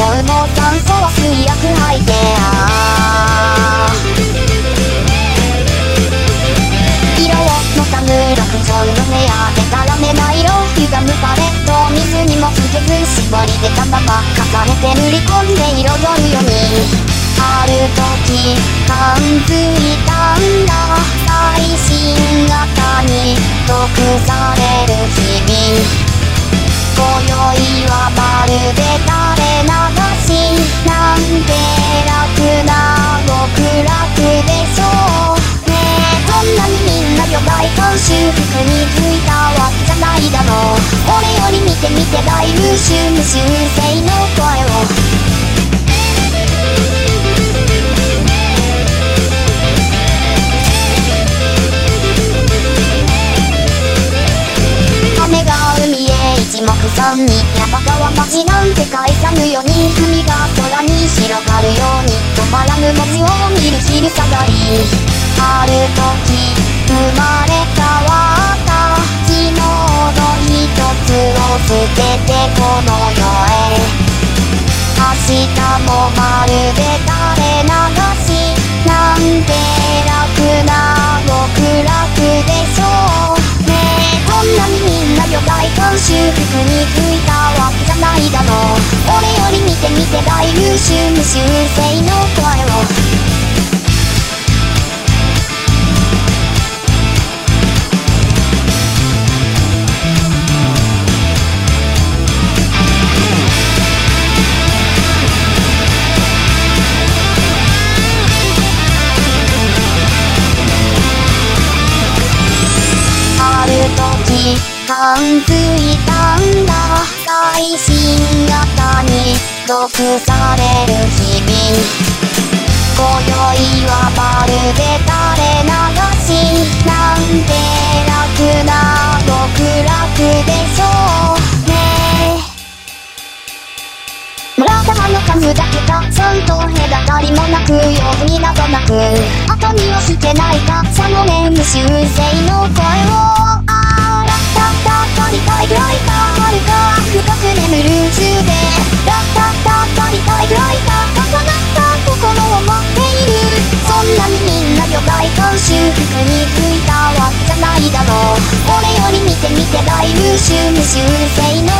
に捨てたさ今日も酸素は水薬吐いてあ色をのたむらくその目当てたらめな色歪むパレット水にもつけず絞りでたまま書かれて塗り込んで彩るようにある時感づいたんだ修復についたわけじゃないだろう俺より見てみて大優秀無修正の声を。雨が海へ一目散に山川町なんて返さぬように海が広がるように止まらぬ文字を見る昼下がりある時生まれ変わった昨日の一つを捨ててこの世へ明日もまるで垂れ流し。なんて楽な極楽でし。ょうねえこんなにみんなよ大観修復についたわけじゃないだろう俺より見てみて大優秀無修正の声を感づいたんだ最新に毒される日々。今宵はまるで垂れ流しなんて楽な極楽でしょうね村玉の数だけたくさんと隔たりもなく用になどなく後にはしてないたくさんのね無修正の声をよ大観修復についたわけじゃないだろう俺より見てみて大優秀無修正の